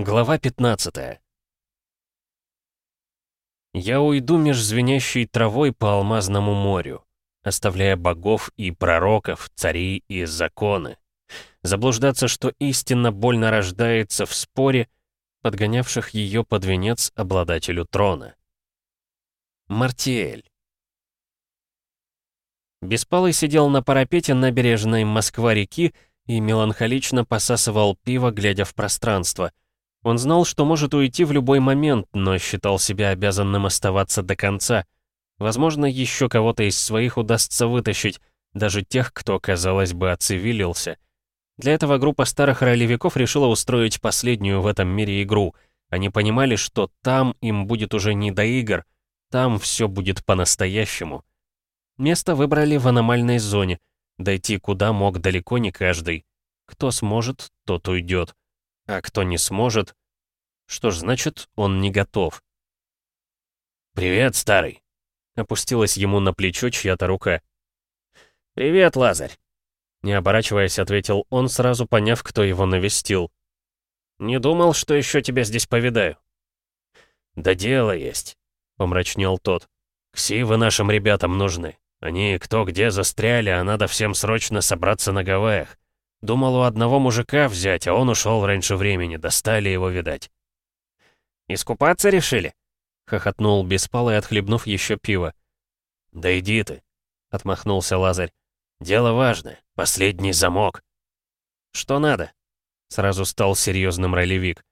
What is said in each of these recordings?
Глава 15 Я уйду меж звенящей травой по алмазному морю, оставляя богов и пророков, царей и законы. Заблуждаться, что истинно больно рождается в споре, подгонявших ее под венец обладателю трона. Мартиэль Беспалый сидел на парапете набережной Москва-реки и меланхолично посасывал пиво, глядя в пространство — он знал, что может уйти в любой момент, но считал себя обязанным оставаться до конца. Возможно, еще кого-то из своих удастся вытащить, даже тех, кто, казалось бы, оцивилился. Для этого группа старых ролевиков решила устроить последнюю в этом мире игру. Они понимали, что там им будет уже не до игр, там все будет по-настоящему. Место выбрали в аномальной зоне, дойти куда мог далеко не каждый. Кто сможет, тот уйдет. А кто не сможет... Что ж, значит, он не готов. «Привет, старый!» Опустилась ему на плечо чья-то рука. «Привет, Лазарь!» Не оборачиваясь, ответил он, сразу поняв, кто его навестил. «Не думал, что еще тебя здесь повидаю». «Да дело есть», — помрачнел тот. «Ксивы нашим ребятам нужны. Они кто где застряли, а надо всем срочно собраться на Гавайях. Думал у одного мужика взять, а он ушел раньше времени, достали его, видать. «Искупаться решили?» — хохотнул Беспалый, отхлебнув еще пиво. «Да иди ты», — отмахнулся Лазарь. «Дело важное, последний замок». «Что надо?» — сразу стал серьезным ролевик.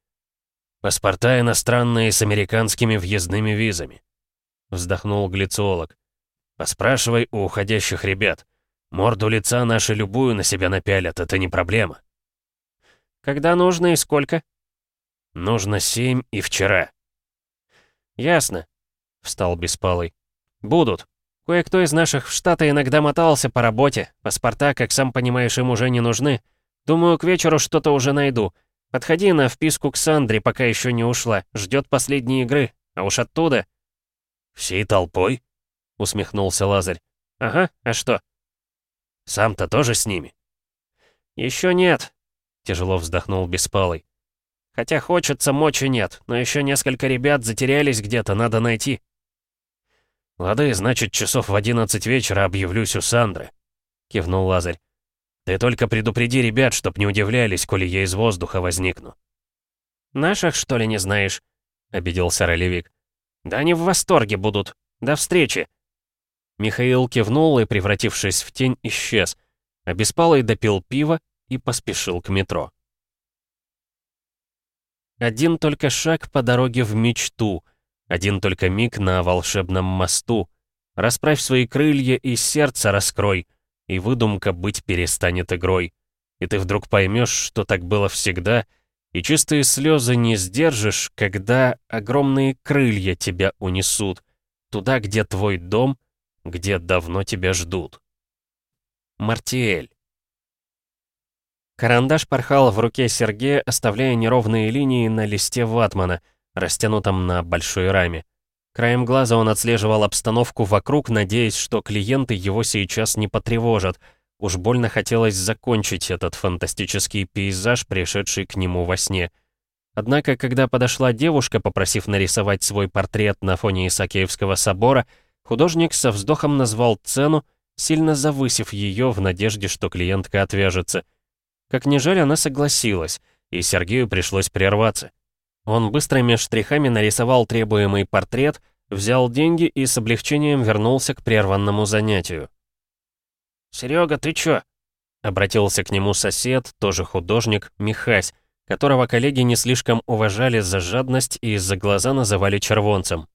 «Паспорта иностранные с американскими въездными визами», — вздохнул глициолог. «Поспрашивай у уходящих ребят. Морду лица наши любую на себя напялят, это не проблема. Когда нужно и сколько? Нужно семь и вчера. Ясно, встал Беспалый. Будут. Кое-кто из наших в Штаты иногда мотался по работе. Паспорта, как сам понимаешь, им уже не нужны. Думаю, к вечеру что-то уже найду. Подходи на вписку к Сандре, пока еще не ушла. Ждет последней игры. А уж оттуда... «Всей толпой?» — усмехнулся Лазарь. «Ага, а что?» Сам-то тоже с ними?» «Еще нет», — тяжело вздохнул Беспалый. «Хотя хочется, мочи нет, но еще несколько ребят затерялись где-то, надо найти». «Лады, значит, часов в одиннадцать вечера объявлюсь у Сандры», — кивнул Лазарь. «Ты только предупреди ребят, чтоб не удивлялись, коли я из воздуха возникну». «Наших, что ли, не знаешь?» — обиделся ролевик. «Да они в восторге будут. До встречи!» Михаил кивнул и, превратившись в тень, исчез, а Беспалый допил пиво и поспешил к метро. Один только шаг по дороге в мечту, один только миг на волшебном мосту. Расправь свои крылья и сердце раскрой, и выдумка быть перестанет игрой. И ты вдруг поймешь, что так было всегда, и чистые слезы не сдержишь, когда огромные крылья тебя унесут, туда, где твой дом — где давно тебя ждут. Мартиэль. Карандаш порхал в руке Сергея, оставляя неровные линии на листе ватмана, растянутом на большой раме. Краем глаза он отслеживал обстановку вокруг, надеясь, что клиенты его сейчас не потревожат. Уж больно хотелось закончить этот фантастический пейзаж, пришедший к нему во сне. Однако, когда подошла девушка, попросив нарисовать свой портрет на фоне Исаакиевского собора, Художник со вздохом назвал цену, сильно завысив ее в надежде, что клиентка отвяжется. Как ни жаль, она согласилась, и Сергею пришлось прерваться. Он быстрыми штрихами нарисовал требуемый портрет, взял деньги и с облегчением вернулся к прерванному занятию. «Серега, ты чё?» — обратился к нему сосед, тоже художник, Михась, которого коллеги не слишком уважали за жадность и из-за глаза называли червонцем.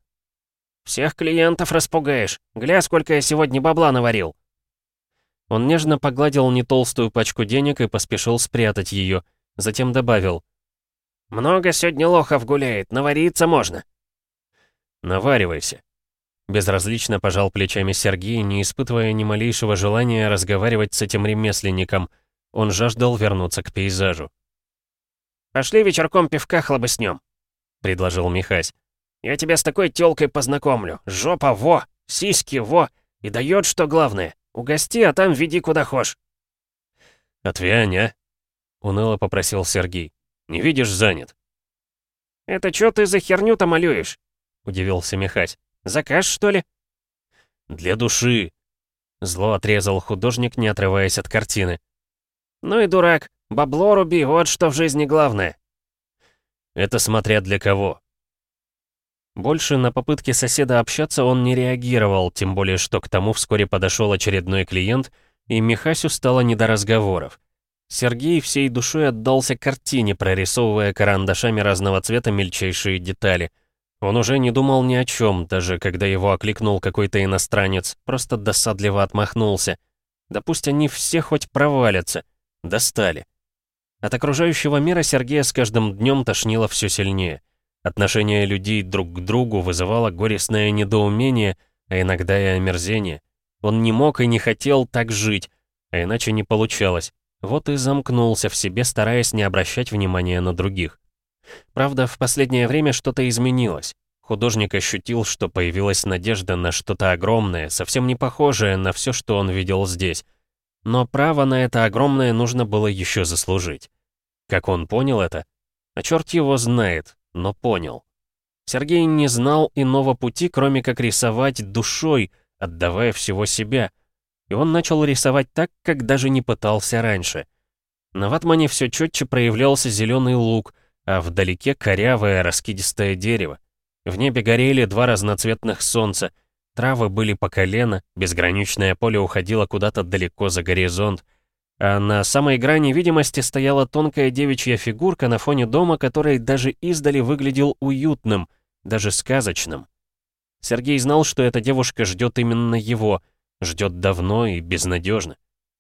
«Всех клиентов распугаешь. Гля, сколько я сегодня бабла наварил». Он нежно погладил нетолстую пачку денег и поспешил спрятать ее. Затем добавил. «Много сегодня лохов гуляет, навариться можно». «Наваривайся». Безразлично пожал плечами Сергей, не испытывая ни малейшего желания разговаривать с этим ремесленником. Он жаждал вернуться к пейзажу. «Пошли вечерком пивка хлобыснем», — предложил Михась. Я тебя с такой тёлкой познакомлю. Жопа во, сиськи во, и дает, что главное. Угости, а там веди куда хошь. «Отвянь, а?» — уныло попросил Сергей. «Не видишь, занят». «Это чё ты за херню-то малюешь?» — удивился Михась. «Заказ, что ли?» «Для души!» Зло отрезал художник, не отрываясь от картины. «Ну и дурак. Бабло руби, вот что в жизни главное». «Это смотря для кого». Больше на попытки соседа общаться он не реагировал, тем более что к тому вскоре подошел очередной клиент, и Михасю стало не до разговоров. Сергей всей душой отдался картине, прорисовывая карандашами разного цвета мельчайшие детали. Он уже не думал ни о чем, даже когда его окликнул какой-то иностранец, просто досадливо отмахнулся. Да пусть они все хоть провалятся. Достали. От окружающего мира Сергея с каждым днем тошнило все сильнее. Отношение людей друг к другу вызывало горестное недоумение, а иногда и омерзение. Он не мог и не хотел так жить, а иначе не получалось. Вот и замкнулся в себе, стараясь не обращать внимания на других. Правда, в последнее время что-то изменилось. Художник ощутил, что появилась надежда на что-то огромное, совсем не похожее на все, что он видел здесь. Но право на это огромное нужно было еще заслужить. Как он понял это? А черт его знает, но понял. Сергей не знал иного пути, кроме как рисовать душой, отдавая всего себя — и он начал рисовать так, как даже не пытался раньше. На ватмане все четче проявлялся зеленый луг, а вдалеке корявое раскидистое дерево. В небе горели два разноцветных солнца, травы были по колено, безграничное поле уходило куда-то далеко за горизонт, а на самой грани видимости стояла тонкая девичья фигурка на фоне дома, который даже издали выглядел уютным, даже сказочным. Сергей знал, что эта девушка ждет именно его, Ждет давно и безнадежно.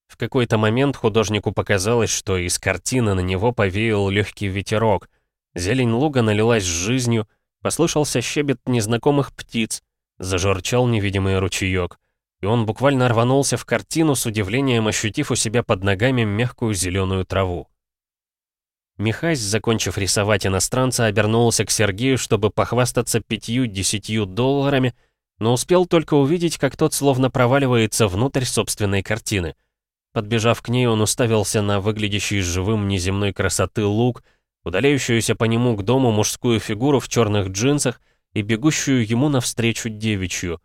В какой-то момент художнику показалось, что из картины на него повеял легкий ветерок. Зелень луга налилась жизнью, послышался щебет незнакомых птиц, зажорчал невидимый ручеек. И он буквально рванулся в картину с удивлением, ощутив у себя под ногами мягкую зеленую траву. Михась, закончив рисовать иностранца, обернулся к Сергею, чтобы похвастаться пятью-десятью долларами — но успел только увидеть, как тот словно проваливается внутрь собственной картины. Подбежав к ней, он уставился на выглядящий живым неземной красоты лук, удаляющуюся по нему к дому мужскую фигуру в черных джинсах и бегущую ему навстречу девичью.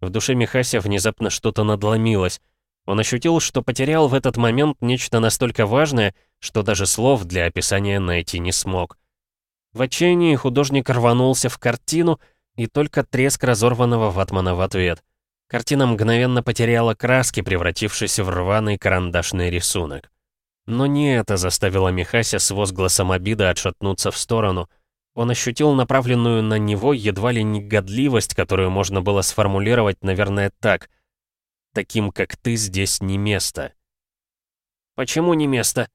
В душе Михася внезапно что-то надломилось. Он ощутил, что потерял в этот момент нечто настолько важное, что даже слов для описания найти не смог. В отчаянии художник рванулся в картину — и только треск разорванного ватмана в ответ. Картина мгновенно потеряла краски, превратившись в рваный карандашный рисунок. Но не это заставило Михася с возгласом обиды отшатнуться в сторону. Он ощутил направленную на него едва ли не годливость, которую можно было сформулировать, наверное, так. «Таким, как ты, здесь не место». «Почему не место?»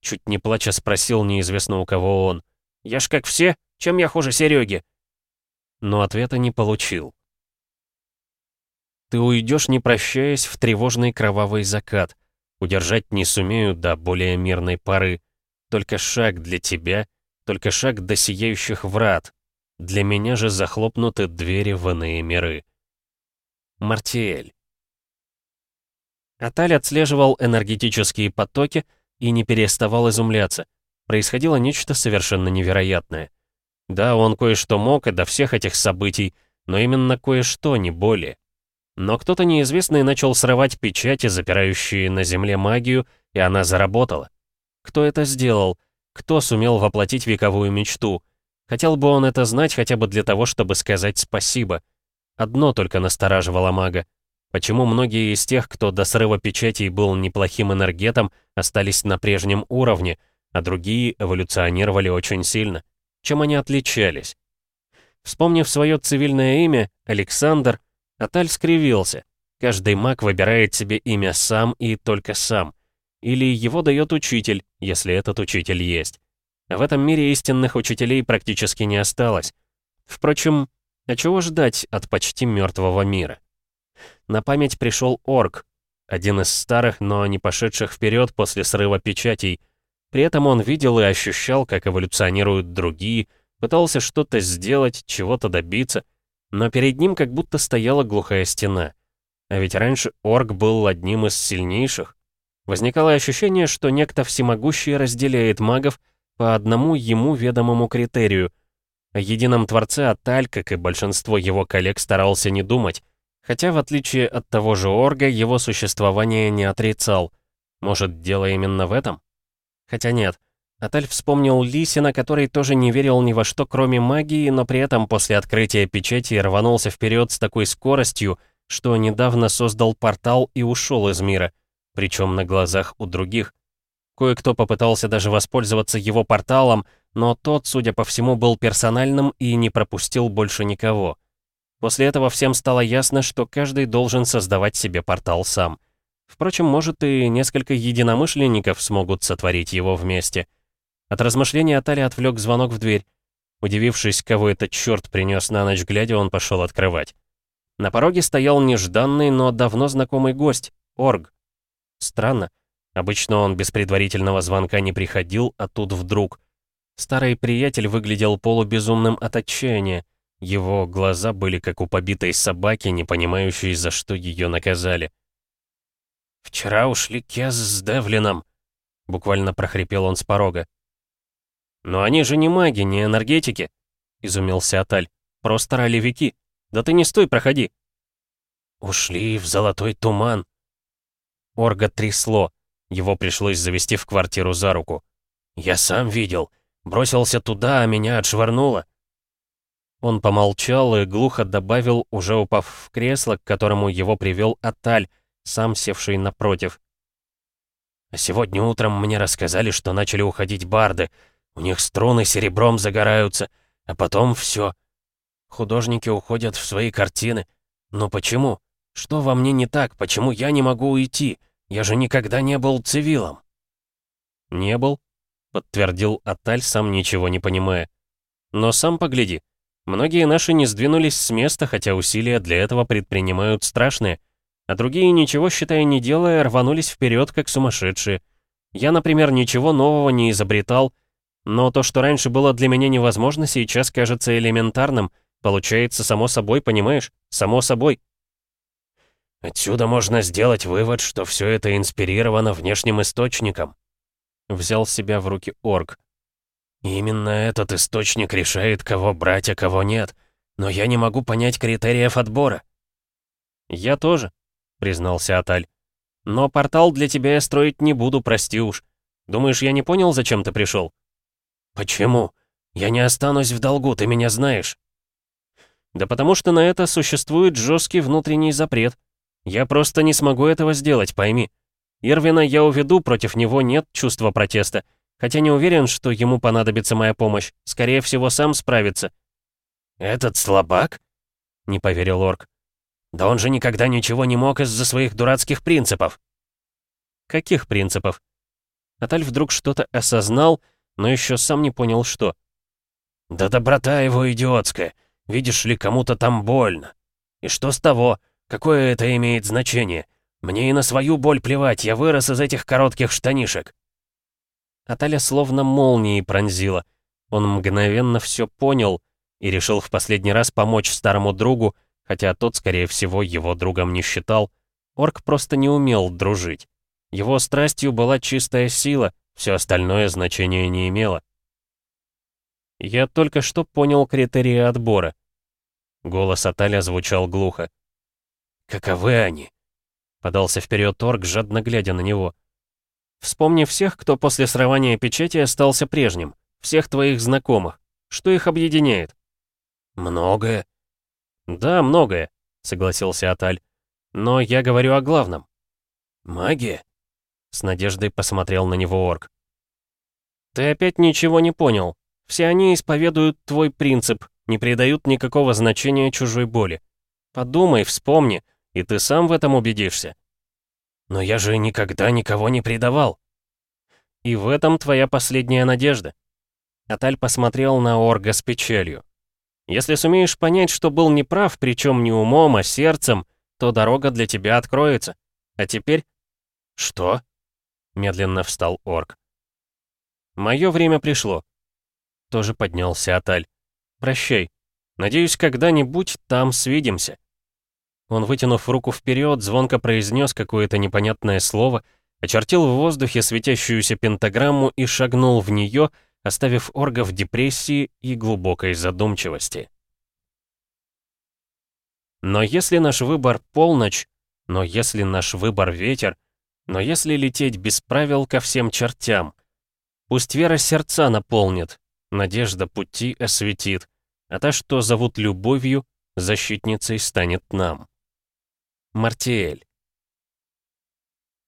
Чуть не плача спросил неизвестно у кого он. «Я ж как все? Чем я хуже Сереги?» но ответа не получил. Ты уйдешь, не прощаясь, в тревожный кровавый закат. Удержать не сумею до более мирной поры. Только шаг для тебя, только шаг до сияющих врат. Для меня же захлопнуты двери в иные миры. Мартиэль. Аталь отслеживал энергетические потоки и не переставал изумляться. Происходило нечто совершенно невероятное. Да, он кое-что мог и до всех этих событий, но именно кое-что, не более. Но кто-то неизвестный начал срывать печати, запирающие на земле магию, и она заработала. Кто это сделал? Кто сумел воплотить вековую мечту? Хотел бы он это знать хотя бы для того, чтобы сказать спасибо. Одно только настораживало мага. Почему многие из тех, кто до срыва печатей был неплохим энергетом, остались на прежнем уровне, а другие эволюционировали очень сильно? Чем они отличались? Вспомнив свое цивильное имя, Александр, Аталь скривился. Каждый маг выбирает себе имя сам и только сам. Или его дает учитель, если этот учитель есть. В этом мире истинных учителей практически не осталось. Впрочем, а чего ждать от почти мертвого мира? На память пришел Орк, один из старых, но не пошедших вперед после срыва печатей — при этом он видел и ощущал, как эволюционируют другие, пытался что-то сделать, чего-то добиться, но перед ним как будто стояла глухая стена. А ведь раньше орк был одним из сильнейших. Возникало ощущение, что некто всемогущий разделяет магов по одному ему ведомому критерию. О едином Творце Аталь, как и большинство его коллег, старался не думать. Хотя, в отличие от того же Орга, его существование не отрицал. Может, дело именно в этом? Хотя нет. Аталь вспомнил Лисина, который тоже не верил ни во что, кроме магии, но при этом после открытия печати рванулся вперед с такой скоростью, что недавно создал портал и ушел из мира, причем на глазах у других. Кое-кто попытался даже воспользоваться его порталом, но тот, судя по всему, был персональным и не пропустил больше никого. После этого всем стало ясно, что каждый должен создавать себе портал сам. Впрочем, может и несколько единомышленников смогут сотворить его вместе. От размышления Атали отвлек звонок в дверь. Удивившись, кого этот черт принес на ночь глядя, он пошел открывать. На пороге стоял нежданный, но давно знакомый гость — Орг. Странно. Обычно он без предварительного звонка не приходил, а тут вдруг. Старый приятель выглядел полубезумным от отчаяния. Его глаза были как у побитой собаки, не понимающей, за что ее наказали. «Вчера ушли Кез с Девлином», — буквально прохрипел он с порога. «Но они же не маги, не энергетики», — изумился Аталь. «Просто ролевики. Да ты не стой, проходи». «Ушли в золотой туман». Орга трясло. Его пришлось завести в квартиру за руку. «Я сам видел. Бросился туда, а меня отшвырнуло». Он помолчал и глухо добавил, уже упав в кресло, к которому его привел Аталь, сам севший напротив. «А сегодня утром мне рассказали, что начали уходить барды. У них струны серебром загораются, а потом все. Художники уходят в свои картины. Но почему? Что во мне не так? Почему я не могу уйти? Я же никогда не был цивилом». «Не был?» — подтвердил Аталь, сам ничего не понимая. «Но сам погляди. Многие наши не сдвинулись с места, хотя усилия для этого предпринимают страшные. А другие, ничего считая не делая, рванулись вперед, как сумасшедшие. Я, например, ничего нового не изобретал, но то, что раньше было для меня невозможно, сейчас кажется элементарным. Получается, само собой, понимаешь? Само собой. Отсюда можно сделать вывод, что все это инспирировано внешним источником. Взял себя в руки орк. И именно этот источник решает, кого брать, а кого нет. Но я не могу понять критериев отбора. Я тоже, признался Аталь. Но портал для тебя я строить не буду, прости уж. Думаешь, я не понял, зачем ты пришел? Почему? Я не останусь в долгу, ты меня знаешь. Да потому что на это существует жесткий внутренний запрет. Я просто не смогу этого сделать, пойми. Ирвина я уведу, против него нет чувства протеста. Хотя не уверен, что ему понадобится моя помощь. Скорее всего, сам справится. «Этот слабак?» — не поверил Орк. «Да он же никогда ничего не мог из-за своих дурацких принципов». «Каких принципов?» Аталь вдруг что-то осознал, но еще сам не понял, что. «Да доброта его идиотская. Видишь ли, кому-то там больно. И что с того? Какое это имеет значение? Мне и на свою боль плевать, я вырос из этих коротких штанишек». Аталя словно молнией пронзила. Он мгновенно все понял и решил в последний раз помочь старому другу, хотя тот, скорее всего, его другом не считал. Орк просто не умел дружить. Его страстью была чистая сила, все остальное значения не имело. «Я только что понял критерии отбора». Голос Аталя звучал глухо. «Каковы они?» Подался вперед Орк, жадно глядя на него. «Вспомни всех, кто после срывания печати остался прежним. Всех твоих знакомых. Что их объединяет?» «Многое». «Да, многое», — согласился Аталь. «Но я говорю о главном». «Магия?» С надеждой посмотрел на него Орк. «Ты опять ничего не понял. Все они исповедуют твой принцип, не придают никакого значения чужой боли. Подумай, вспомни, и ты сам в этом убедишься. Но я же никогда никого не предавал. И в этом твоя последняя надежда. Аталь посмотрел на Орга с печалью. Если сумеешь понять, что был неправ, причем не умом, а сердцем, то дорога для тебя откроется. А теперь... Что? Медленно встал Орг. Мое время пришло. Тоже поднялся Аталь. Прощай. Надеюсь, когда-нибудь там свидимся. Он, вытянув руку вперед, звонко произнес какое-то непонятное слово, очертил в воздухе светящуюся пентаграмму и шагнул в нее, оставив орга в депрессии и глубокой задумчивости. Но если наш выбор полночь, но если наш выбор ветер, но если лететь без правил ко всем чертям, пусть вера сердца наполнит, надежда пути осветит, а та, что зовут любовью, защитницей станет нам. Мартиэль.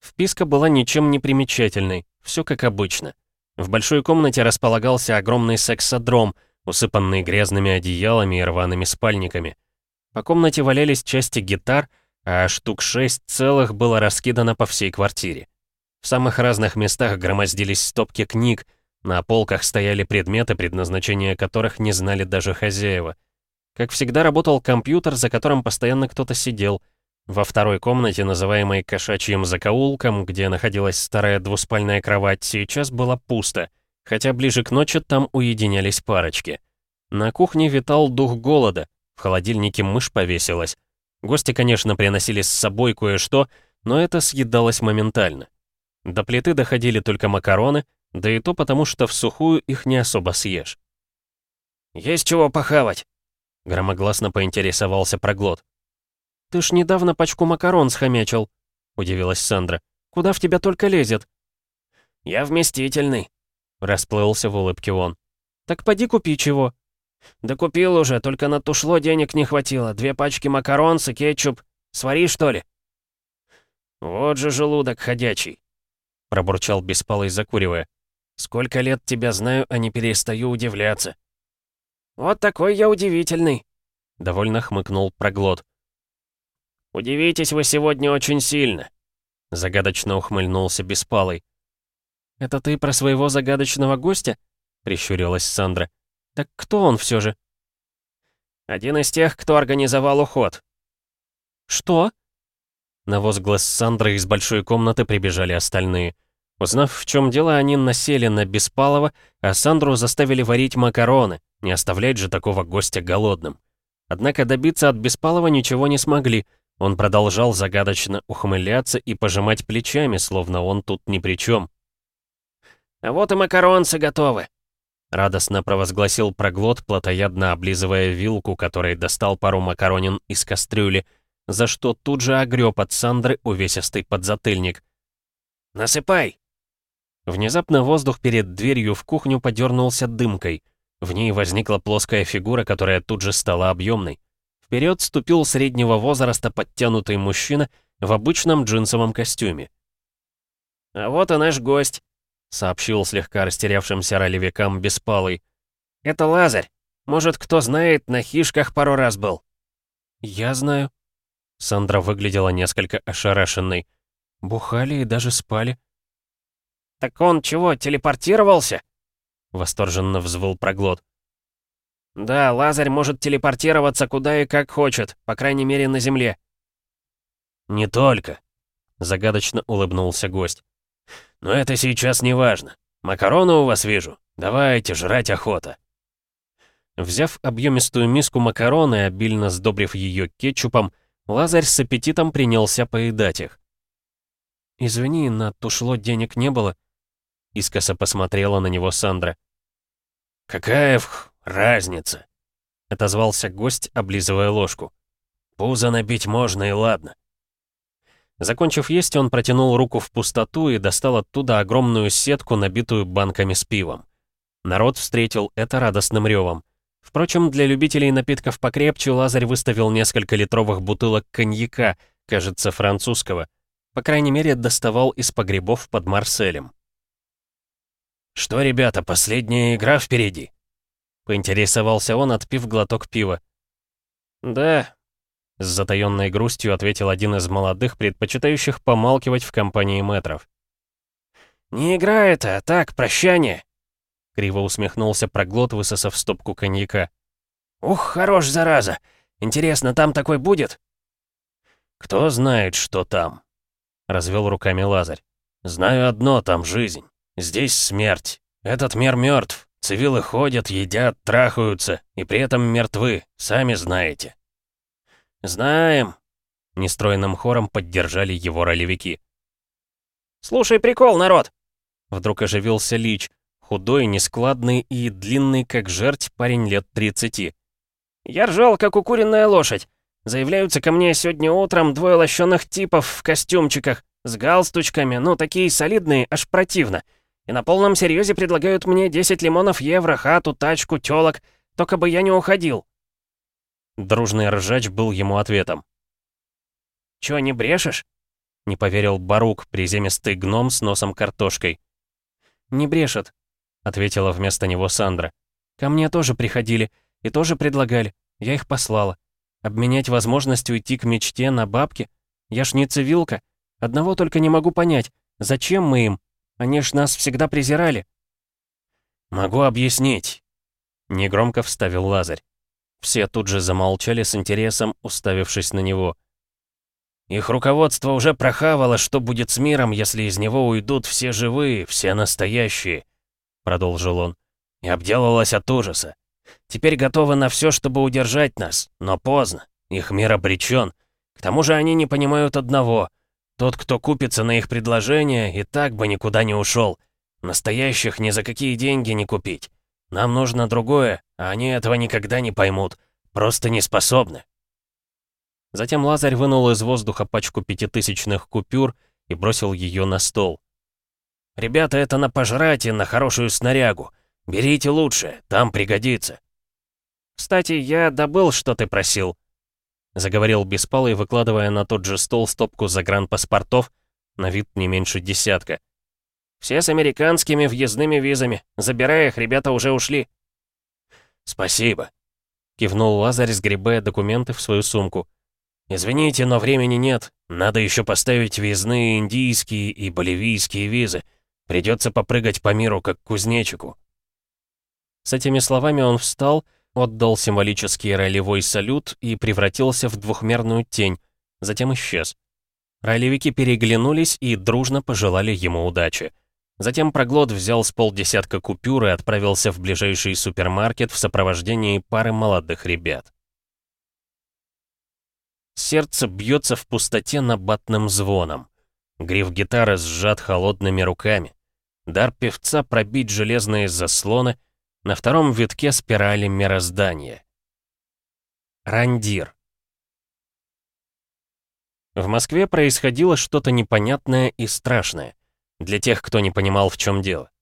Вписка была ничем не примечательной, все как обычно. В большой комнате располагался огромный сексодром, усыпанный грязными одеялами и рваными спальниками. По комнате валялись части гитар, а штук шесть целых было раскидано по всей квартире. В самых разных местах громоздились стопки книг, на полках стояли предметы, предназначения которых не знали даже хозяева. Как всегда работал компьютер, за которым постоянно кто-то сидел — во второй комнате, называемой кошачьим закоулком, где находилась старая двуспальная кровать, сейчас было пусто, хотя ближе к ночи там уединялись парочки. На кухне витал дух голода, в холодильнике мышь повесилась. Гости, конечно, приносили с собой кое-что, но это съедалось моментально. До плиты доходили только макароны, да и то потому, что в сухую их не особо съешь. «Есть чего похавать?» Громогласно поинтересовался проглот. «Ты ж недавно пачку макарон схомячил», — удивилась Сандра. «Куда в тебя только лезет?» «Я вместительный», — расплылся в улыбке он. «Так поди купи чего». «Да купил уже, только на тушло денег не хватило. Две пачки макарон и кетчуп. Свари, что ли?» «Вот же желудок ходячий», — пробурчал Беспалый, закуривая. «Сколько лет тебя знаю, а не перестаю удивляться». «Вот такой я удивительный», — довольно хмыкнул проглот. «Удивитесь вы сегодня очень сильно», — загадочно ухмыльнулся Беспалый. «Это ты про своего загадочного гостя?» — прищурилась Сандра. «Так кто он все же?» «Один из тех, кто организовал уход». «Что?» На возглас Сандры из большой комнаты прибежали остальные. Узнав, в чем дело, они насели на Беспалова, а Сандру заставили варить макароны, не оставлять же такого гостя голодным. Однако добиться от Беспалова ничего не смогли, он продолжал загадочно ухмыляться и пожимать плечами, словно он тут ни при чем. «А вот и макаронцы готовы!» Радостно провозгласил проглот, плотоядно облизывая вилку, которой достал пару макаронин из кастрюли, за что тут же огреб от Сандры увесистый подзатыльник. «Насыпай!» Внезапно воздух перед дверью в кухню подернулся дымкой. В ней возникла плоская фигура, которая тут же стала объемной. Вперед ступил среднего возраста подтянутый мужчина в обычном джинсовом костюме. «А вот и наш гость», — сообщил слегка растерявшимся ролевикам Беспалый. «Это Лазарь. Может, кто знает, на хишках пару раз был». «Я знаю». Сандра выглядела несколько ошарашенной. «Бухали и даже спали». «Так он чего, телепортировался?» Восторженно взвыл проглот. «Да, Лазарь может телепортироваться куда и как хочет, по крайней мере, на Земле». «Не только», — загадочно улыбнулся гость. «Но это сейчас не важно. Макароны у вас вижу. Давайте, жрать охота». Взяв объемистую миску макароны, обильно сдобрив ее кетчупом, Лазарь с аппетитом принялся поедать их. «Извини, на тушло денег не было», — искоса посмотрела на него Сандра. «Какая в «Разница», — отозвался гость, облизывая ложку. «Пузо набить можно и ладно». Закончив есть, он протянул руку в пустоту и достал оттуда огромную сетку, набитую банками с пивом. Народ встретил это радостным ревом. Впрочем, для любителей напитков покрепче Лазарь выставил несколько литровых бутылок коньяка, кажется, французского. По крайней мере, доставал из погребов под Марселем. «Что, ребята, последняя игра впереди?» Поинтересовался он, отпив глоток пива. «Да», — с затаённой грустью ответил один из молодых, предпочитающих помалкивать в компании метров. «Не игра это, а так, прощание», — криво усмехнулся проглот, высосав стопку коньяка. «Ух, хорош, зараза! Интересно, там такой будет?» «Кто знает, что там?» — развел руками Лазарь. «Знаю одно, там жизнь. Здесь смерть. Этот мир мертв. Цивилы ходят, едят, трахаются, и при этом мертвы, сами знаете». «Знаем», — нестройным хором поддержали его ролевики. «Слушай прикол, народ!» Вдруг оживился Лич. Худой, нескладный и длинный, как жерть, парень лет 30. «Я ржал, как укуренная лошадь. Заявляются ко мне сегодня утром двое лощеных типов в костюмчиках, с галстучками, ну, такие солидные, аж противно. И на полном серьезе предлагают мне 10 лимонов евро, хату, тачку, тёлок, только бы я не уходил». Дружный ржач был ему ответом. «Чё, не брешешь?» — не поверил Барук, приземистый гном с носом картошкой. «Не брешет», — ответила вместо него Сандра. «Ко мне тоже приходили и тоже предлагали. Я их послала. Обменять возможность уйти к мечте на бабки? Я ж не цивилка. Одного только не могу понять. Зачем мы им? Они ж нас всегда презирали». «Могу объяснить», — негромко вставил Лазарь. Все тут же замолчали с интересом, уставившись на него. «Их руководство уже прохавало, что будет с миром, если из него уйдут все живые, все настоящие», — продолжил он. «И обделалось от ужаса. Теперь готовы на все, чтобы удержать нас, но поздно. Их мир обречен. К тому же они не понимают одного. Тот, кто купится на их предложение, и так бы никуда не ушел. Настоящих ни за какие деньги не купить. Нам нужно другое, а они этого никогда не поймут. Просто не способны. Затем Лазарь вынул из воздуха пачку пятитысячных купюр и бросил ее на стол. «Ребята, это на пожрать и на хорошую снарягу. Берите лучше, там пригодится». «Кстати, я добыл, что ты просил», — заговорил Беспалый, выкладывая на тот же стол стопку загранпаспортов, на вид не меньше десятка. «Все с американскими въездными визами. Забирая их, ребята уже ушли». «Спасибо», — кивнул Лазарь, сгребая документы в свою сумку. «Извините, но времени нет. Надо еще поставить въездные индийские и боливийские визы. Придется попрыгать по миру, как кузнечику». С этими словами он встал, отдал символический ролевой салют и превратился в двухмерную тень, затем исчез. Ролевики переглянулись и дружно пожелали ему удачи. Затем проглот взял с полдесятка купюр и отправился в ближайший супермаркет в сопровождении пары молодых ребят. Сердце бьется в пустоте набатным звоном. Гриф гитары сжат холодными руками. Дар певца пробить железные заслоны, на втором витке спирали мироздания. Рандир. В Москве происходило что-то непонятное и страшное. Для тех, кто не понимал, в чем дело.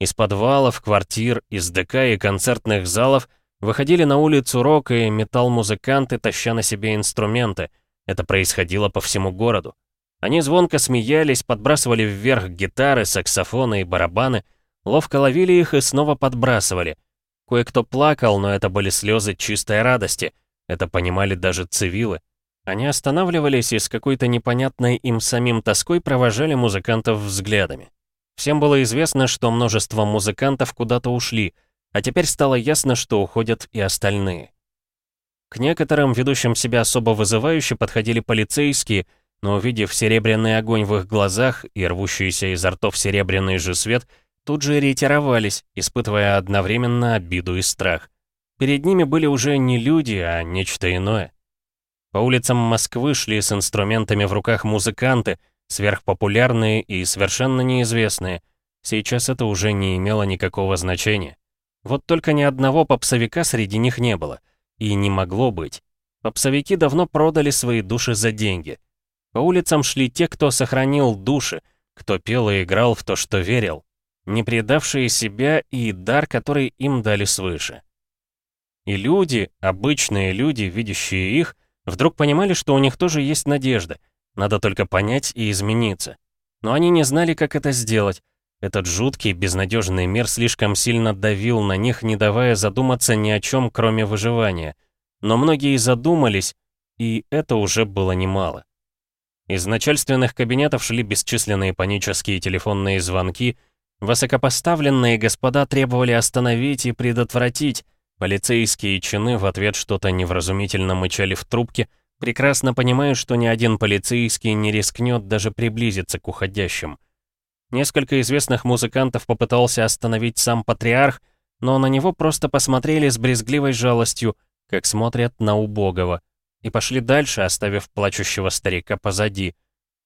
Из подвалов, квартир, из ДК и концертных залов выходили на улицу рок и металл-музыканты, таща на себе инструменты. Это происходило по всему городу. Они звонко смеялись, подбрасывали вверх гитары, саксофоны и барабаны — Ловко ловили их и снова подбрасывали. Кое-кто плакал, но это были слезы чистой радости. Это понимали даже цивилы. Они останавливались и с какой-то непонятной им самим тоской провожали музыкантов взглядами. Всем было известно, что множество музыкантов куда-то ушли, а теперь стало ясно, что уходят и остальные. К некоторым, ведущим себя особо вызывающе, подходили полицейские, но увидев серебряный огонь в их глазах и рвущийся изо ртов серебряный же свет, тут же ретировались, испытывая одновременно обиду и страх. Перед ними были уже не люди, а нечто иное. По улицам Москвы шли с инструментами в руках музыканты, сверхпопулярные и совершенно неизвестные. Сейчас это уже не имело никакого значения. Вот только ни одного попсовика среди них не было. И не могло быть. Попсовики давно продали свои души за деньги. По улицам шли те, кто сохранил души, кто пел и играл в то, что верил не предавшие себя и дар, который им дали свыше. И люди, обычные люди, видящие их, вдруг понимали, что у них тоже есть надежда, надо только понять и измениться. Но они не знали, как это сделать. Этот жуткий, безнадежный мир слишком сильно давил на них, не давая задуматься ни о чем, кроме выживания. Но многие задумались, и это уже было немало. Из начальственных кабинетов шли бесчисленные панические телефонные звонки, Высокопоставленные господа требовали остановить и предотвратить. Полицейские чины в ответ что-то невразумительно мычали в трубке, прекрасно понимая, что ни один полицейский не рискнет даже приблизиться к уходящим. Несколько известных музыкантов попытался остановить сам патриарх, но на него просто посмотрели с брезгливой жалостью, как смотрят на убогого, и пошли дальше, оставив плачущего старика позади —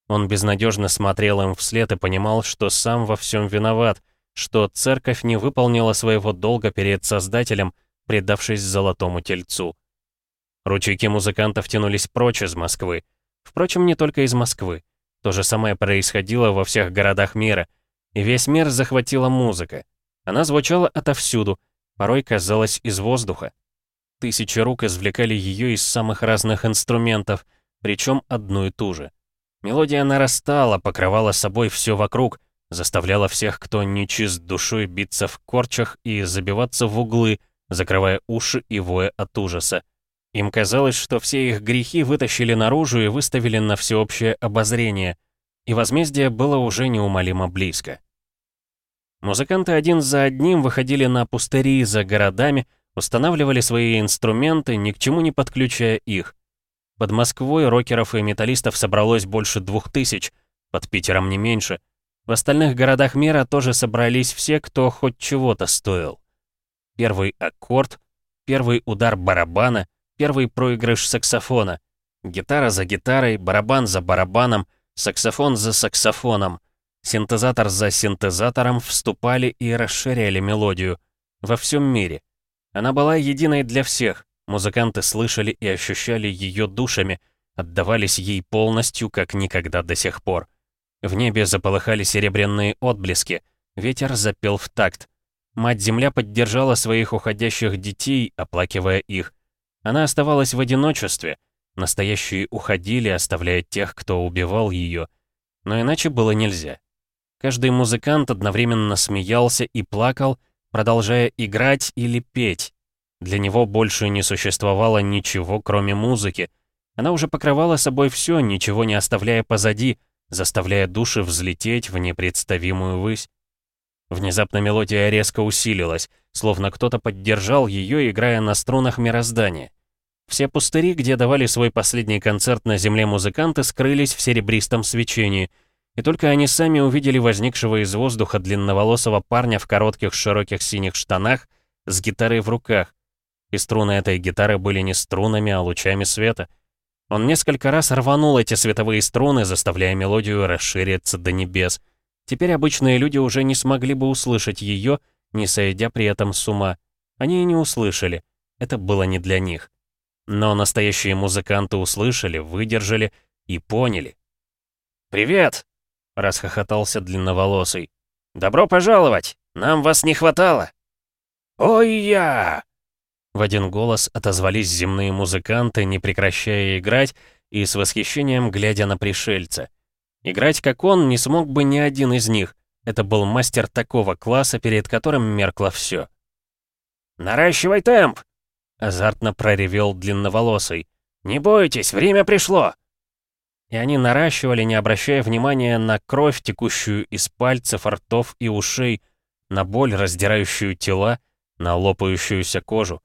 он безнадежно смотрел им вслед и понимал, что сам во всем виноват, что церковь не выполнила своего долга перед Создателем, предавшись золотому тельцу. Ручейки музыкантов тянулись прочь из Москвы. Впрочем, не только из Москвы. То же самое происходило во всех городах мира. И весь мир захватила музыка. Она звучала отовсюду, порой казалась из воздуха. Тысячи рук извлекали ее из самых разных инструментов, причем одну и ту же. Мелодия нарастала, покрывала собой все вокруг, заставляла всех, кто не чист душой, биться в корчах и забиваться в углы, закрывая уши и воя от ужаса. Им казалось, что все их грехи вытащили наружу и выставили на всеобщее обозрение, и возмездие было уже неумолимо близко. Музыканты один за одним выходили на пустыри за городами, устанавливали свои инструменты, ни к чему не подключая их. Под Москвой рокеров и металлистов собралось больше двух тысяч, под Питером не меньше. В остальных городах мира тоже собрались все, кто хоть чего-то стоил. Первый аккорд, первый удар барабана, первый проигрыш саксофона. Гитара за гитарой, барабан за барабаном, саксофон за саксофоном. Синтезатор за синтезатором вступали и расширяли мелодию. Во всем мире. Она была единой для всех. Музыканты слышали и ощущали ее душами, отдавались ей полностью, как никогда до сих пор. В небе заполыхали серебряные отблески, ветер запел в такт. Мать-Земля поддержала своих уходящих детей, оплакивая их. Она оставалась в одиночестве. Настоящие уходили, оставляя тех, кто убивал ее. Но иначе было нельзя. Каждый музыкант одновременно смеялся и плакал, продолжая играть или петь. Для него больше не существовало ничего, кроме музыки. Она уже покрывала собой все, ничего не оставляя позади, заставляя души взлететь в непредставимую высь. Внезапно мелодия резко усилилась, словно кто-то поддержал ее, играя на струнах мироздания. Все пустыри, где давали свой последний концерт на земле музыканты, скрылись в серебристом свечении, и только они сами увидели возникшего из воздуха длинноволосого парня в коротких широких синих штанах с гитарой в руках. И струны этой гитары были не струнами, а лучами света. Он несколько раз рванул эти световые струны, заставляя мелодию расшириться до небес. Теперь обычные люди уже не смогли бы услышать ее, не сойдя при этом с ума. Они и не услышали. Это было не для них. Но настоящие музыканты услышали, выдержали и поняли. «Привет!» — расхохотался длинноволосый. «Добро пожаловать! Нам вас не хватало!» «Ой-я!» В один голос отозвались земные музыканты, не прекращая играть и с восхищением глядя на пришельца. Играть как он не смог бы ни один из них. Это был мастер такого класса, перед которым меркло все. «Наращивай темп!» — азартно проревел длинноволосый. «Не бойтесь, время пришло!» И они наращивали, не обращая внимания на кровь, текущую из пальцев, ртов и ушей, на боль, раздирающую тела, на лопающуюся кожу.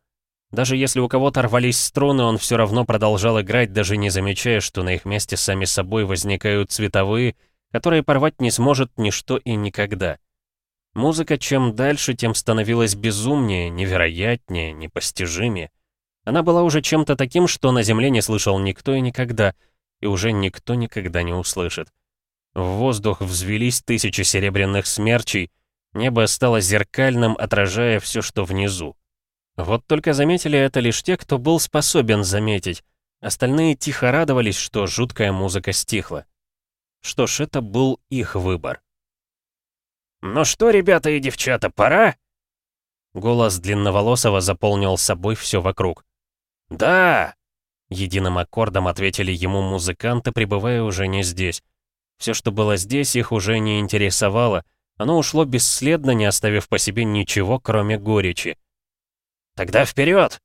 Даже если у кого-то рвались струны, он все равно продолжал играть, даже не замечая, что на их месте сами собой возникают цветовые, которые порвать не сможет ничто и никогда. Музыка чем дальше, тем становилась безумнее, невероятнее, непостижимее. Она была уже чем-то таким, что на Земле не слышал никто и никогда, и уже никто никогда не услышит. В воздух взвелись тысячи серебряных смерчей, небо стало зеркальным, отражая все, что внизу. Вот только заметили это лишь те, кто был способен заметить. Остальные тихо радовались, что жуткая музыка стихла. Что ж, это был их выбор. «Ну что, ребята и девчата, пора?» Голос длинноволосого заполнил собой все вокруг. «Да!» Единым аккордом ответили ему музыканты, пребывая уже не здесь. Все, что было здесь, их уже не интересовало. Оно ушло бесследно, не оставив по себе ничего, кроме горечи. Тогда вперед!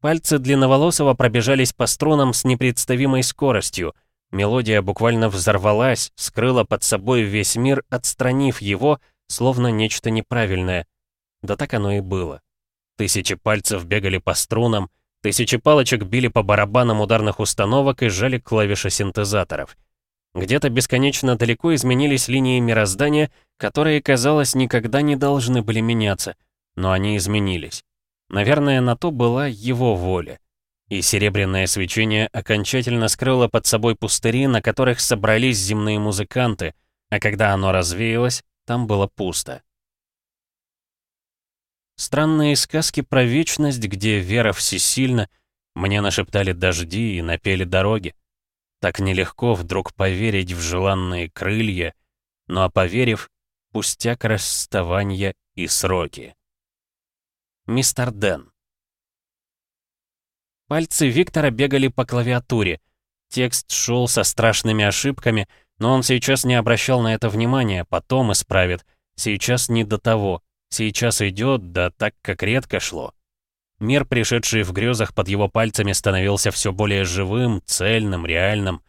Пальцы длинноволосого пробежались по струнам с непредставимой скоростью. Мелодия буквально взорвалась, скрыла под собой весь мир, отстранив его, словно нечто неправильное. Да так оно и было. Тысячи пальцев бегали по струнам, тысячи палочек били по барабанам ударных установок и сжали клавиши синтезаторов. Где-то бесконечно далеко изменились линии мироздания, которые, казалось, никогда не должны были меняться — но они изменились. Наверное, на то была его воля. И серебряное свечение окончательно скрыло под собой пустыри, на которых собрались земные музыканты, а когда оно развеялось, Там было пусто. Странные сказки про вечность, где вера всесильна, мне нашептали дожди и напели дороги. Так нелегко вдруг поверить в желанные крылья, ну а поверив, пустяк расставания и сроки. Мистер Дэн. Пальцы Виктора бегали по клавиатуре. Текст шел со страшными ошибками, но он сейчас не обращал на это внимания, потом исправит. Сейчас не до того. Сейчас идет, да так, как редко шло. Мир, пришедший в грезах под его пальцами, становился все более живым, цельным, реальным.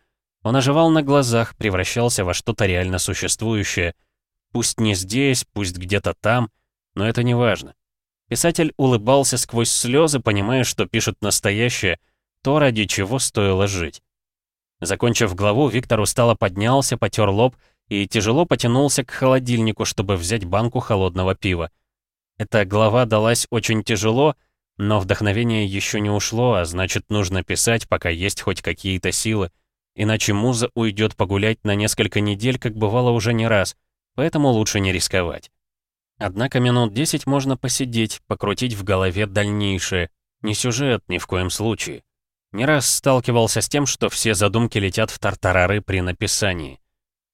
Он оживал на глазах, превращался во что-то реально существующее. Пусть не здесь, пусть где-то там, но это не важно. Писатель улыбался сквозь слезы, понимая, что пишет настоящее, то, ради чего стоило жить. Закончив главу, Виктор устало поднялся, потер лоб и тяжело потянулся к холодильнику, чтобы взять банку холодного пива. Эта глава далась очень тяжело, но вдохновение еще не ушло, а значит, нужно писать, пока есть хоть какие-то силы. Иначе муза уйдет погулять на несколько недель, как бывало уже не раз, поэтому лучше не рисковать. Однако минут десять можно посидеть, покрутить в голове дальнейшее. Не сюжет ни в коем случае. Не раз сталкивался с тем, что все задумки летят в тартарары при написании.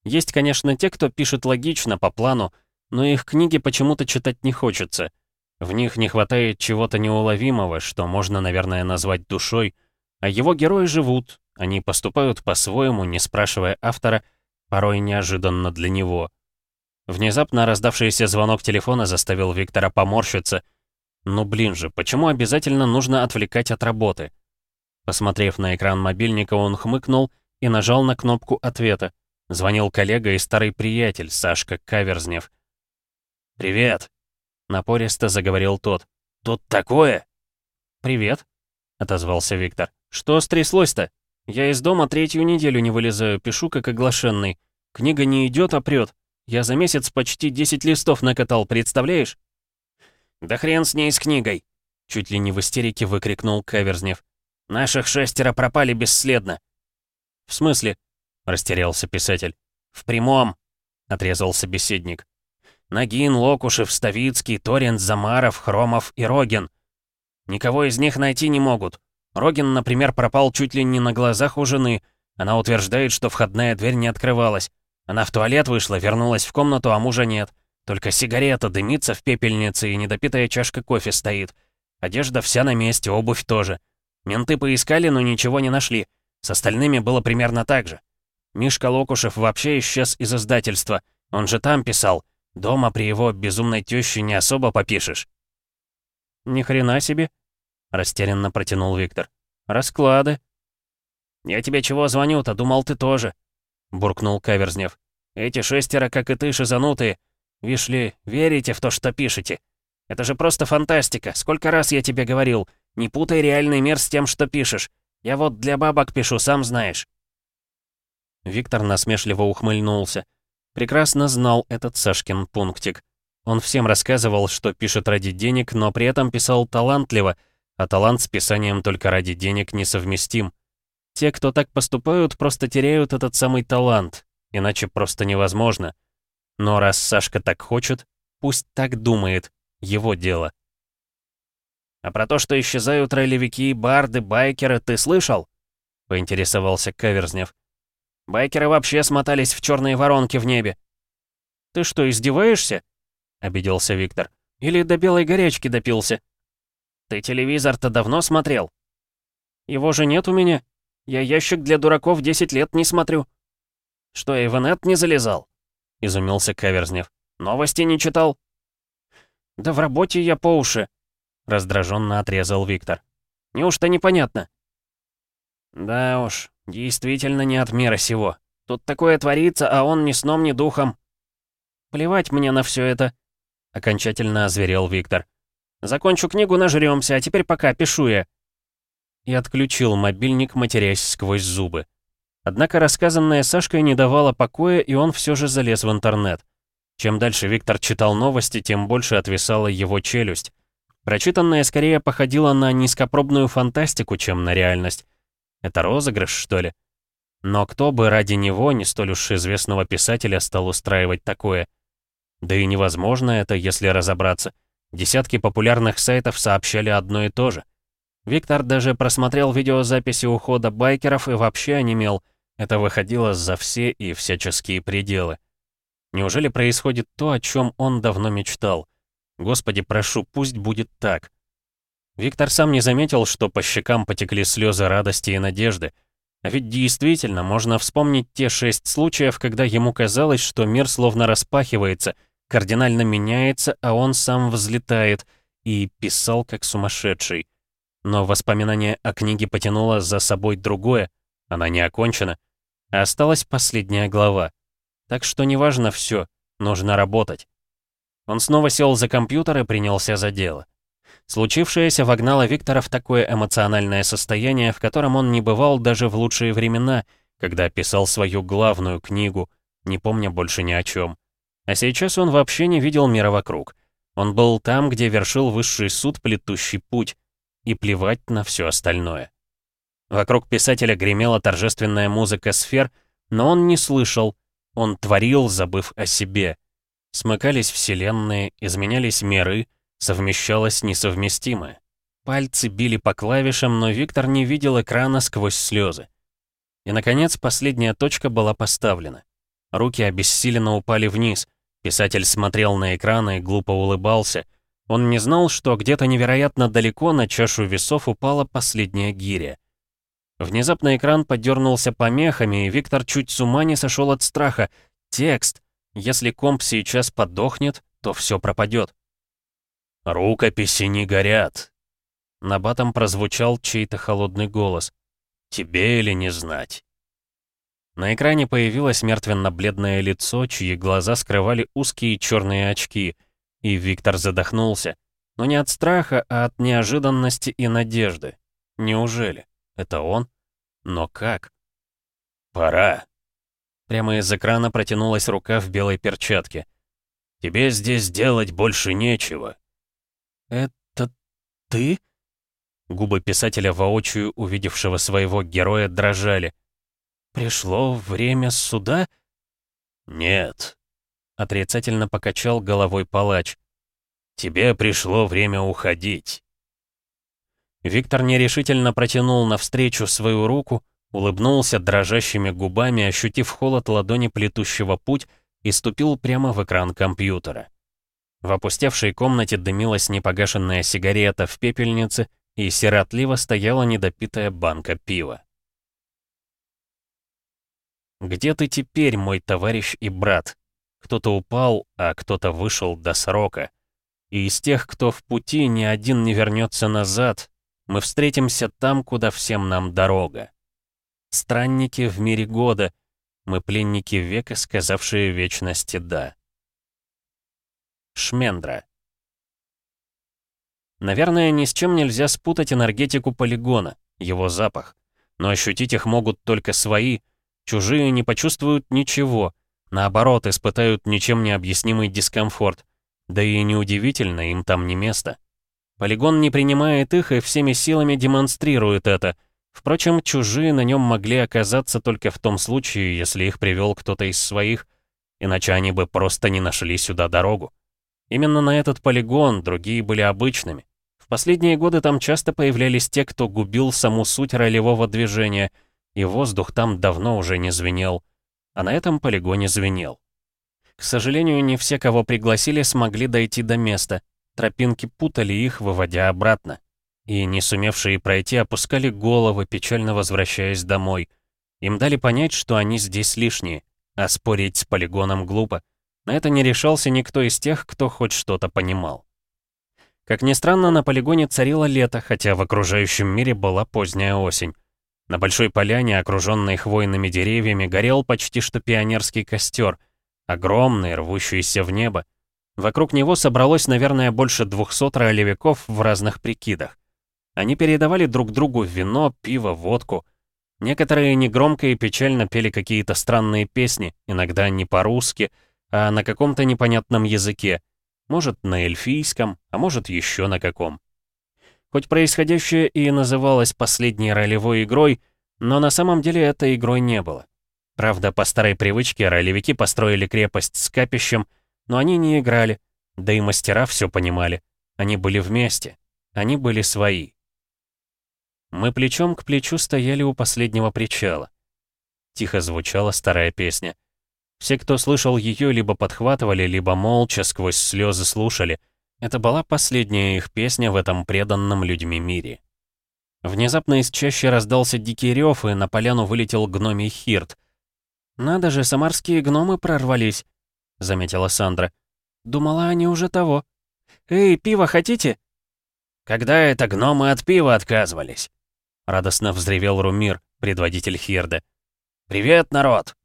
Есть, конечно, те, кто пишет логично, по плану, но их книги почему-то читать не хочется. В них не хватает чего-то неуловимого, что можно, наверное, назвать душой, а его герои живут, они поступают по-своему, не спрашивая автора, порой неожиданно для него. Внезапно раздавшийся звонок телефона заставил Виктора поморщиться. Ну блин же, почему обязательно нужно отвлекать от работы? Посмотрев на экран мобильника, он хмыкнул и нажал на кнопку ответа. Звонил коллега и старый приятель, Сашка Каверзнев. «Привет!» — напористо заговорил тот. «Тут такое?» «Привет!» — отозвался Виктор. «Что стряслось-то? Я из дома третью неделю не вылезаю, пишу как оглашенный. Книга не идет, а прет. Я за месяц почти 10 листов накатал, представляешь?» «Да хрен с ней с книгой!» Чуть ли не в истерике выкрикнул Каверзнев. «Наших шестеро пропали бесследно!» «В смысле?» — растерялся писатель. «В прямом!» — отрезал собеседник. «Нагин, Локушев, Ставицкий, Торин, Замаров, Хромов и Рогин. Никого из них найти не могут. Рогин, например, пропал чуть ли не на глазах у жены. Она утверждает, что входная дверь не открывалась. Она в туалет вышла, вернулась в комнату, а мужа нет. Только сигарета дымится в пепельнице и недопитая чашка кофе стоит. Одежда вся на месте, обувь тоже. Менты поискали, но ничего не нашли. С остальными было примерно так же. Мишка Локушев вообще исчез из издательства. Он же там писал. Дома при его безумной тёще не особо попишешь. «Ни хрена себе!» — растерянно протянул Виктор. «Расклады!» «Я тебе чего звоню-то? Думал, ты тоже!» — буркнул Каверзнев. «Эти шестеро, как и ты, шизанутые. Вишь ли, верите в то, что пишете? Это же просто фантастика. Сколько раз я тебе говорил, не путай реальный мир с тем, что пишешь. Я вот для бабок пишу, сам знаешь». Виктор насмешливо ухмыльнулся. Прекрасно знал этот Сашкин пунктик. Он всем рассказывал, что пишет ради денег, но при этом писал талантливо, а талант с писанием только ради денег несовместим. Те, кто так поступают, просто теряют этот самый талант, иначе просто невозможно. Но раз Сашка так хочет, пусть так думает, его дело. «А про то, что исчезают ролевики, барды, байкеры, ты слышал?» — поинтересовался Каверзнев. «Байкеры вообще смотались в черные воронки в небе». «Ты что, издеваешься?» — обиделся Виктор. «Или до белой горячки допился?» «Ты телевизор-то давно смотрел?» «Его же нет у меня», я ящик для дураков 10 лет не смотрю». «Что, и в инет не залезал?» — изумился Каверзнев. «Новости не читал?» «Да в работе я по уши», — раздраженно отрезал Виктор. «Неужто непонятно?» «Да уж, действительно не от мира сего. Тут такое творится, а он ни сном, ни духом». «Плевать мне на все это», — окончательно озверел Виктор. «Закончу книгу, нажрёмся, а теперь пока, пишу я» и отключил мобильник, матерясь сквозь зубы. Однако рассказанное Сашкой не давало покоя, и он все же залез в интернет. Чем дальше Виктор читал новости, тем больше отвисала его челюсть. Прочитанное скорее походило на низкопробную фантастику, чем на реальность. Это розыгрыш, что ли? Но кто бы ради него, не столь уж известного писателя, стал устраивать такое? Да и невозможно это, если разобраться. Десятки популярных сайтов сообщали одно и то же. Виктор даже просмотрел видеозаписи ухода байкеров и вообще онемел. Это выходило за все и всяческие пределы. Неужели происходит то, о чем он давно мечтал? Господи, прошу, пусть будет так. Виктор сам не заметил, что по щекам потекли слезы радости и надежды. А ведь действительно, можно вспомнить те шесть случаев, когда ему казалось, что мир словно распахивается, кардинально меняется, а он сам взлетает, и писал как сумасшедший. Но воспоминание о книге потянуло за собой другое, она не окончена, а осталась последняя глава. Так что неважно все, нужно работать. Он снова сел за компьютер и принялся за дело. Случившееся вогнало Виктора в такое эмоциональное состояние, в котором он не бывал даже в лучшие времена, когда писал свою главную книгу, не помня больше ни о чем. А сейчас он вообще не видел мира вокруг. Он был там, где вершил высший суд плетущий путь, и плевать на все остальное. Вокруг писателя гремела торжественная музыка сфер, но он не слышал, он творил, забыв о себе. Смыкались вселенные, изменялись миры, совмещалось несовместимое. Пальцы били по клавишам, но Виктор не видел экрана сквозь слезы. И, наконец, последняя точка была поставлена. Руки обессиленно упали вниз. Писатель смотрел на экран и глупо улыбался. Он не знал, что где-то невероятно далеко на чашу весов упала последняя гиря. Внезапно экран подернулся помехами, и Виктор чуть с ума не сошел от страха. Текст. Если комп сейчас подохнет, то все пропадет. «Рукописи не горят!» На батом прозвучал чей-то холодный голос. «Тебе или не знать?» На экране появилось мертвенно-бледное лицо, чьи глаза скрывали узкие черные очки, и Виктор задохнулся. Но не от страха, а от неожиданности и надежды. Неужели? Это он? Но как? «Пора!» Прямо из экрана протянулась рука в белой перчатке. «Тебе здесь делать больше нечего. «Это ты?» Губы писателя воочию, увидевшего своего героя, дрожали. «Пришло время суда?» «Нет», — отрицательно покачал головой палач. «Тебе пришло время уходить». Виктор нерешительно протянул навстречу свою руку, улыбнулся дрожащими губами, ощутив холод ладони плетущего путь, и ступил прямо в экран компьютера. В опустевшей комнате дымилась непогашенная сигарета в пепельнице, и сиротливо стояла недопитая банка пива. «Где ты теперь, мой товарищ и брат? Кто-то упал, а кто-то вышел до срока. И из тех, кто в пути, ни один не вернется назад. Мы встретимся там, куда всем нам дорога. Странники в мире года, мы пленники века, сказавшие вечности «да». Шмендра. Наверное, ни с чем нельзя спутать энергетику полигона, его запах. Но ощутить их могут только свои. Чужие не почувствуют ничего. Наоборот, испытают ничем не объяснимый дискомфорт. Да и неудивительно, им там не место. Полигон не принимает их и всеми силами демонстрирует это. Впрочем, чужие на нем могли оказаться только в том случае, если их привел кто-то из своих, иначе они бы просто не нашли сюда дорогу. Именно на этот полигон, другие были обычными. В последние годы там часто появлялись те, кто губил саму суть ролевого движения, и воздух там давно уже не звенел. А на этом полигоне звенел. К сожалению, не все, кого пригласили, смогли дойти до места. Тропинки путали их, выводя обратно. И не сумевшие пройти опускали головы, печально возвращаясь домой. Им дали понять, что они здесь лишние, а спорить с полигоном глупо. На это не решался никто из тех, кто хоть что-то понимал. Как ни странно, на полигоне царило лето, хотя в окружающем мире была поздняя осень. На большой поляне, окруженной хвойными деревьями, горел почти что пионерский костер, огромный, рвущийся в небо. Вокруг него собралось, наверное, больше двухсот ролевиков в разных прикидах. Они передавали друг другу вино, пиво, водку. Некоторые негромко и печально пели какие-то странные песни, иногда не по-русски, а на каком-то непонятном языке. Может, на эльфийском, а может, еще на каком. Хоть происходящее и называлось последней ролевой игрой, но на самом деле этой игрой не было. Правда, по старой привычке ролевики построили крепость с капищем, Но они не играли, да и мастера все понимали. Они были вместе, они были свои. Мы плечом к плечу стояли у последнего причала. Тихо звучала старая песня. Все, кто слышал ее, либо подхватывали, либо молча сквозь слезы слушали. Это была последняя их песня в этом преданном людьми мире. Внезапно из чаще раздался дикий рев, и на поляну вылетел гномий Хирт. «Надо же, самарские гномы прорвались», — заметила Сандра. «Думала, они уже того. Эй, пиво хотите?» «Когда это гномы от пива отказывались?» Радостно взревел Румир, предводитель Хирда. «Привет, народ!»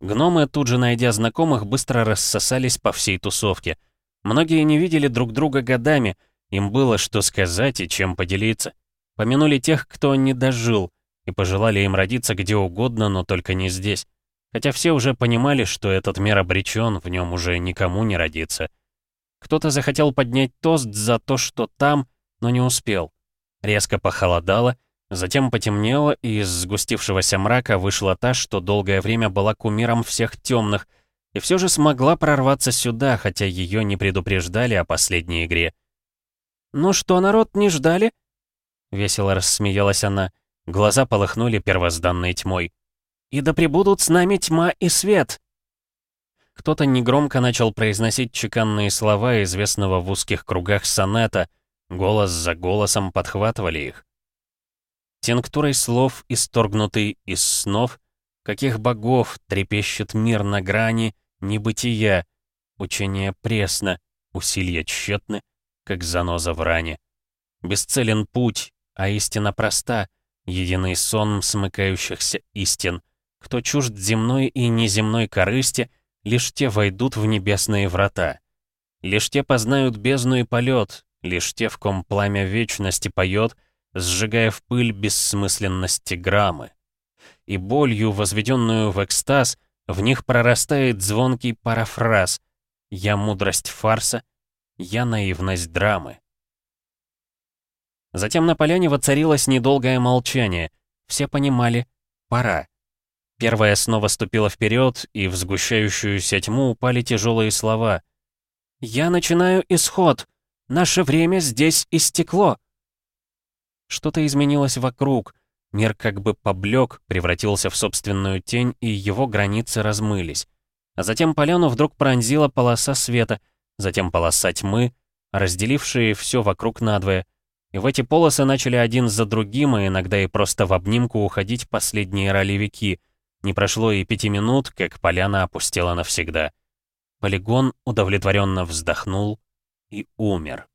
Гномы, тут же найдя знакомых, быстро рассосались по всей тусовке. Многие не видели друг друга годами, им было что сказать и чем поделиться. Помянули тех, кто не дожил, и пожелали им родиться где угодно, но только не здесь. Хотя все уже понимали, что этот мир обречен, в нем уже никому не родиться. Кто-то захотел поднять тост за то, что там, но не успел. Резко похолодало, затем потемнело, и из сгустившегося мрака вышла та, что долгое время была кумиром всех темных, и все же смогла прорваться сюда, хотя ее не предупреждали о последней игре. «Ну что, народ, не ждали?» Весело рассмеялась она. Глаза полыхнули первозданной тьмой. «И да пребудут с нами тьма и свет!» Кто-то негромко начал произносить чеканные слова известного в узких кругах сонета, голос за голосом подхватывали их. Тинктурой слов, исторгнутый из снов, каких богов трепещет мир на грани небытия, учение пресно, усилия тщетны, как заноза в ране. Бесцелен путь, а истина проста, единый сон смыкающихся истин. Кто чужд земной и неземной корысти, лишь те войдут в небесные врата. Лишь те познают бездну и полет, лишь те, в ком пламя вечности поет, сжигая в пыль бессмысленности граммы. И болью, возведенную в экстаз, в них прорастает звонкий парафраз «Я мудрость фарса, я наивность драмы». Затем на поляне воцарилось недолгое молчание. Все понимали — пора. Первая снова ступила вперед, и в сгущающуюся тьму упали тяжелые слова. «Я начинаю исход! Наше время здесь истекло!» Что-то изменилось вокруг. Мир как бы поблек, превратился в собственную тень, и его границы размылись. А затем поляну вдруг пронзила полоса света, затем полоса тьмы, разделившие все вокруг надвое — и в эти полосы начали один за другим, и иногда и просто в обнимку уходить последние ролевики. Не прошло и пяти минут, как поляна опустела навсегда. Полигон удовлетворенно вздохнул и умер.